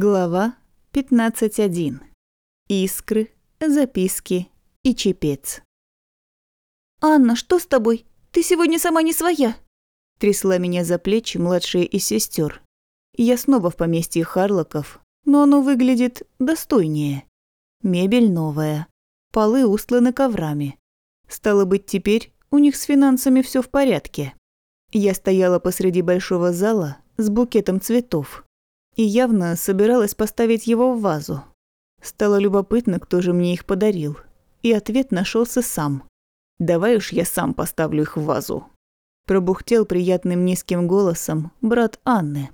Глава 15.1. Искры, записки и чепец. «Анна, что с тобой? Ты сегодня сама не своя!» Трясла меня за плечи младшая из сестер. Я снова в поместье Харлоков, но оно выглядит достойнее. Мебель новая, полы устланы коврами. Стало быть, теперь у них с финансами все в порядке. Я стояла посреди большого зала с букетом цветов и явно собиралась поставить его в вазу. Стало любопытно, кто же мне их подарил, и ответ нашелся сам. «Давай уж я сам поставлю их в вазу», – пробухтел приятным низким голосом брат Анны.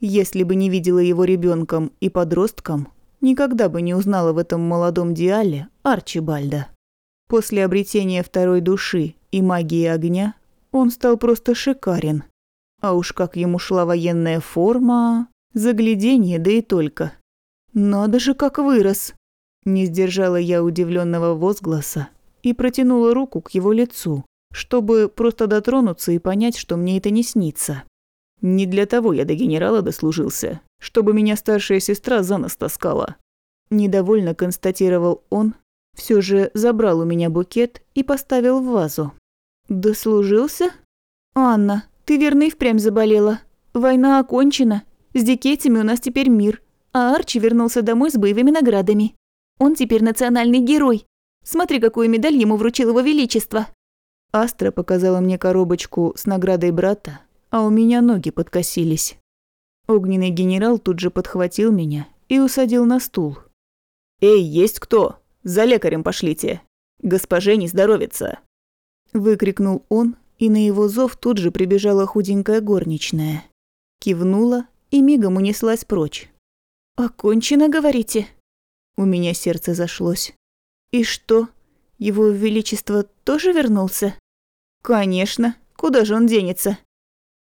Если бы не видела его ребенком и подростком, никогда бы не узнала в этом молодом Диале Арчибальда. После обретения второй души и магии огня он стал просто шикарен. А уж как ему шла военная форма... Загляденье, да и только. Надо же, как вырос. Не сдержала я удивленного возгласа и протянула руку к его лицу, чтобы просто дотронуться и понять, что мне это не снится. Не для того я до генерала дослужился, чтобы меня старшая сестра за нос таскала. Недовольно констатировал он, все же забрал у меня букет и поставил в вазу. «Дослужился? Анна, ты верно и впрямь заболела. Война окончена, с дикетями у нас теперь мир, а Арчи вернулся домой с боевыми наградами. Он теперь национальный герой. Смотри, какую медаль ему вручил его величество». Астра показала мне коробочку с наградой брата, а у меня ноги подкосились. Огненный генерал тут же подхватил меня и усадил на стул. «Эй, есть кто? За лекарем пошлите! Госпоже не здоровится!» Выкрикнул он, и на его зов тут же прибежала худенькая горничная. Кивнула и мигом унеслась прочь. «Окончено, говорите?» У меня сердце зашлось. «И что, его величество тоже вернулся?» «Конечно, куда же он денется?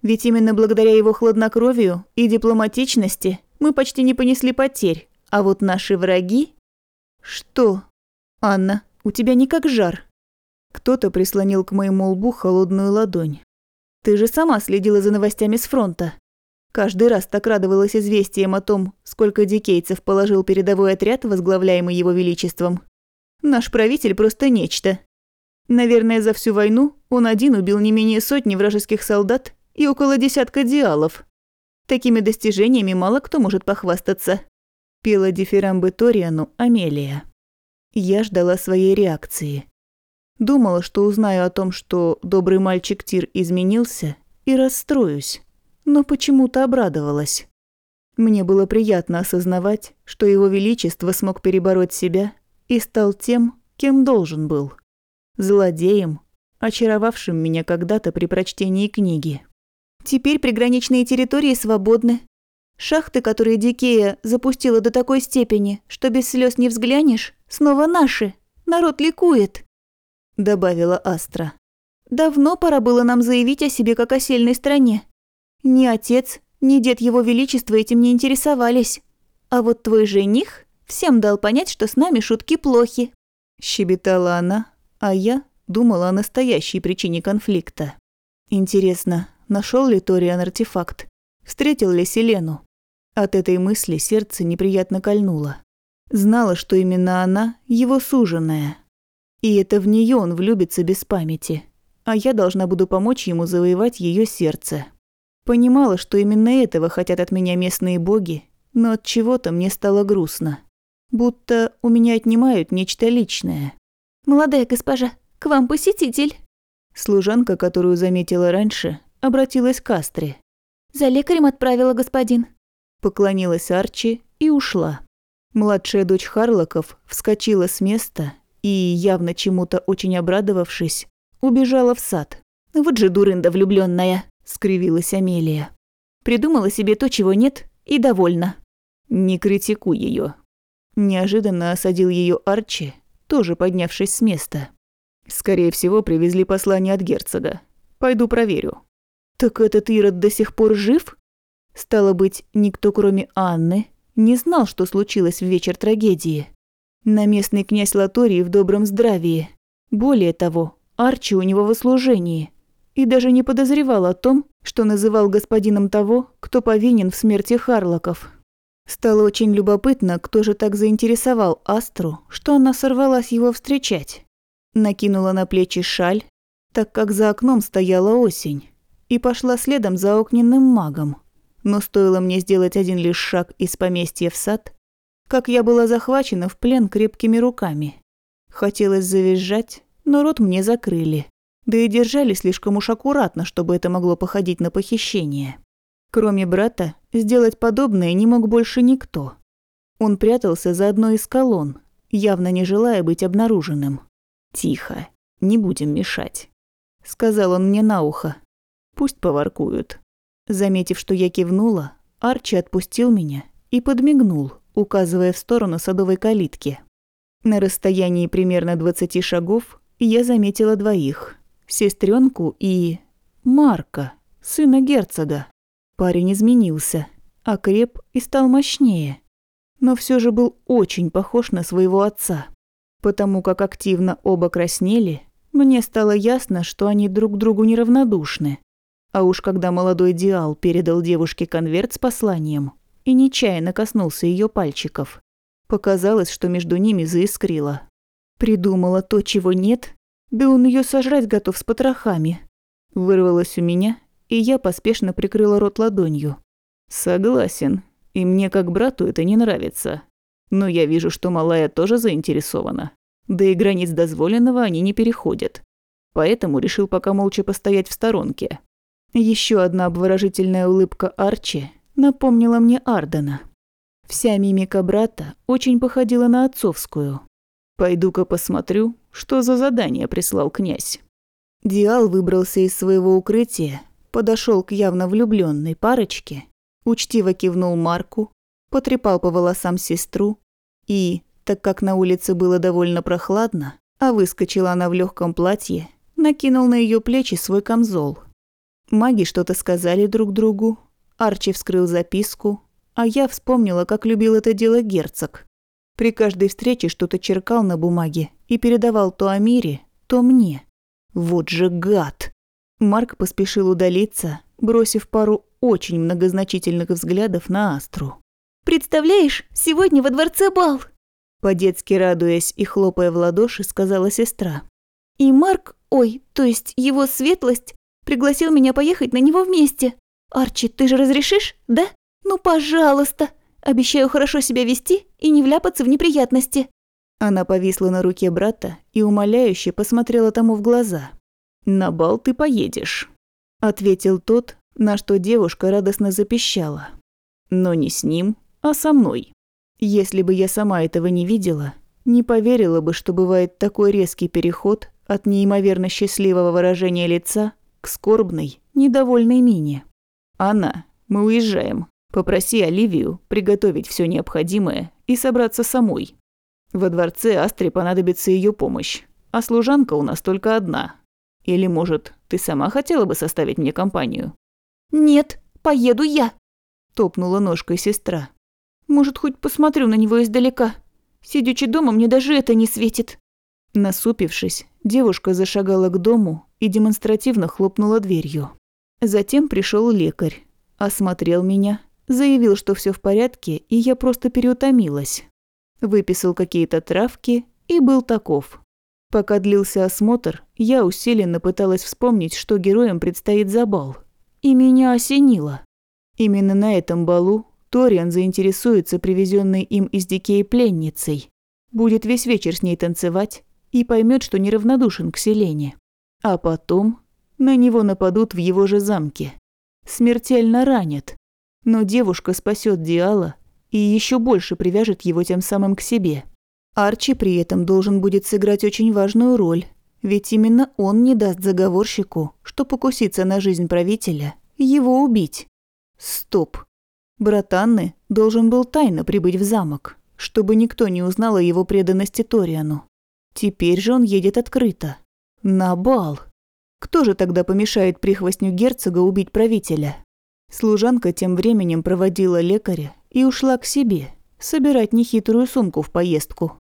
Ведь именно благодаря его хладнокровию и дипломатичности мы почти не понесли потерь, а вот наши враги...» «Что? Анна, у тебя не как жар». Кто-то прислонил к моему лбу холодную ладонь. «Ты же сама следила за новостями с фронта. Каждый раз так радовалась известием о том, сколько дикейцев положил передовой отряд, возглавляемый его величеством. Наш правитель просто нечто. Наверное, за всю войну он один убил не менее сотни вражеских солдат и около десятка диалов. Такими достижениями мало кто может похвастаться. Пела дифирамбы Ториану Амелия. Я ждала своей реакции. Думала, что узнаю о том, что добрый мальчик Тир изменился, и расстроюсь но почему-то обрадовалась. Мне было приятно осознавать, что его величество смог перебороть себя и стал тем, кем должен был. Злодеем, очаровавшим меня когда-то при прочтении книги. Теперь приграничные территории свободны. Шахты, которые Дикея запустила до такой степени, что без слез не взглянешь, снова наши. Народ ликует», – добавила Астра. «Давно пора было нам заявить о себе как о сильной стране. Ни отец, ни дед его величества этим не интересовались. А вот твой жених всем дал понять, что с нами шутки плохи. Щебетала она, а я думала о настоящей причине конфликта. Интересно, нашел ли Ториан артефакт? Встретил ли Селену? От этой мысли сердце неприятно кольнуло. Знала, что именно она его суженая. И это в нее он влюбится без памяти. А я должна буду помочь ему завоевать ее сердце. Понимала, что именно этого хотят от меня местные боги, но от чего-то мне стало грустно. Будто у меня отнимают нечто личное. «Молодая госпожа, к вам посетитель!» Служанка, которую заметила раньше, обратилась к Астре. «За лекарем отправила господин». Поклонилась Арчи и ушла. Младшая дочь Харлоков вскочила с места и, явно чему-то очень обрадовавшись, убежала в сад. «Вот же дурында влюбленная скривилась Амелия. Придумала себе то, чего нет, и довольна. Не критикуй ее. Неожиданно осадил ее Арчи, тоже поднявшись с места. Скорее всего, привезли послание от герцога. Пойду проверю. Так этот Ирод до сих пор жив? Стало быть, никто, кроме Анны, не знал, что случилось в вечер трагедии. Наместный князь Латории в добром здравии. Более того, Арчи у него в услужении – и даже не подозревал о том, что называл господином того, кто повинен в смерти Харлоков. Стало очень любопытно, кто же так заинтересовал Астру, что она сорвалась его встречать. Накинула на плечи шаль, так как за окном стояла осень, и пошла следом за огненным магом. Но стоило мне сделать один лишь шаг из поместья в сад, как я была захвачена в плен крепкими руками. Хотелось завизжать, но рот мне закрыли. Да и держали слишком уж аккуратно, чтобы это могло походить на похищение. Кроме брата, сделать подобное не мог больше никто. Он прятался за одной из колонн, явно не желая быть обнаруженным. «Тихо, не будем мешать», — сказал он мне на ухо. «Пусть поваркуют». Заметив, что я кивнула, Арчи отпустил меня и подмигнул, указывая в сторону садовой калитки. На расстоянии примерно 20 шагов я заметила двоих – сестренку и... Марка, сына герцога. Парень изменился, окреп и стал мощнее, но все же был очень похож на своего отца. Потому как активно оба краснели, мне стало ясно, что они друг другу неравнодушны. А уж когда молодой Диал передал девушке конверт с посланием и нечаянно коснулся ее пальчиков, Показалось, что между ними заискрило. Придумала то, чего нет, да он ее сожрать готов с потрохами. Вырвалось у меня, и я поспешно прикрыла рот ладонью. Согласен, и мне как брату это не нравится. Но я вижу, что малая тоже заинтересована. Да и границ дозволенного они не переходят. Поэтому решил пока молча постоять в сторонке. Еще одна обворожительная улыбка Арчи напомнила мне Ардена. Вся мимика брата очень походила на отцовскую. «Пойду-ка посмотрю, что за задание прислал князь». Диал выбрался из своего укрытия, подошел к явно влюбленной парочке, учтиво кивнул Марку, потрепал по волосам сестру и, так как на улице было довольно прохладно, а выскочила она в легком платье, накинул на ее плечи свой камзол. Маги что-то сказали друг другу, Арчи вскрыл записку, а я вспомнила, как любил это дело герцог. При каждой встрече что-то черкал на бумаге и передавал то Амире, то мне. Вот же гад! Марк поспешил удалиться, бросив пару очень многозначительных взглядов на Астру. «Представляешь, сегодня во дворце бал!» По-детски радуясь и хлопая в ладоши, сказала сестра. «И Марк, ой, то есть его светлость, пригласил меня поехать на него вместе. Арчи, ты же разрешишь, да?» «Ну, пожалуйста! Обещаю хорошо себя вести и не вляпаться в неприятности». Она повисла на руке брата и умоляюще посмотрела тому в глаза. «На бал ты поедешь», – ответил тот, на что девушка радостно запищала. «Но не с ним, а со мной. Если бы я сама этого не видела, не поверила бы, что бывает такой резкий переход от неимоверно счастливого выражения лица к скорбной, недовольной мине. Анна, мы уезжаем. Попроси Оливию приготовить все необходимое и собраться самой. Во дворце Астре понадобится ее помощь, а служанка у нас только одна. Или, может, ты сама хотела бы составить мне компанию?» «Нет, поеду я», – топнула ножкой сестра. «Может, хоть посмотрю на него издалека. Сидячи дома, мне даже это не светит». Насупившись, девушка зашагала к дому и демонстративно хлопнула дверью. Затем пришел лекарь, осмотрел меня Заявил, что все в порядке, и я просто переутомилась. Выписал какие-то травки и был таков. Пока длился осмотр, я усиленно пыталась вспомнить, что героям предстоит за бал. И меня осенило. Именно на этом балу Ториан заинтересуется привезенной им из Дикеи пленницей. Будет весь вечер с ней танцевать и поймет, что неравнодушен к Селене. А потом на него нападут в его же замке. Смертельно ранят. Но девушка спасет Диала и еще больше привяжет его тем самым к себе. Арчи при этом должен будет сыграть очень важную роль, ведь именно он не даст заговорщику, что покуситься на жизнь правителя, его убить. Стоп. Брат Анны должен был тайно прибыть в замок, чтобы никто не узнал о его преданности Ториану. Теперь же он едет открыто. На бал. Кто же тогда помешает прихвостню герцога убить правителя? Служанка тем временем проводила лекаря и ушла к себе, собирать нехитрую сумку в поездку.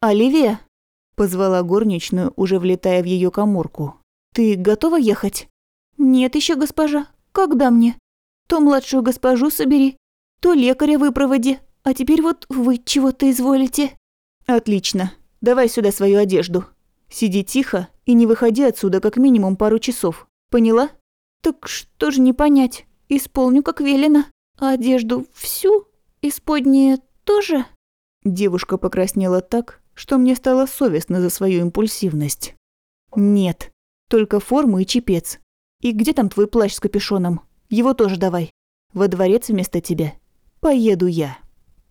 «Оливия!» – позвала горничную, уже влетая в ее коморку. «Ты готова ехать?» «Нет еще, госпожа. Когда мне? То младшую госпожу собери, то лекаря выпроводи, А теперь вот вы чего-то изволите. Отлично. Давай сюда свою одежду. Сиди тихо и не выходи отсюда как минимум пару часов. Поняла? Так что же не понять? Исполню, как велено. А одежду всю? Исподнее тоже? Девушка покраснела так, что мне стало совестно за свою импульсивность. Нет, только форму и чепец. И где там твой плащ с капюшоном? Его тоже давай. Во дворец вместо тебя. Поеду я.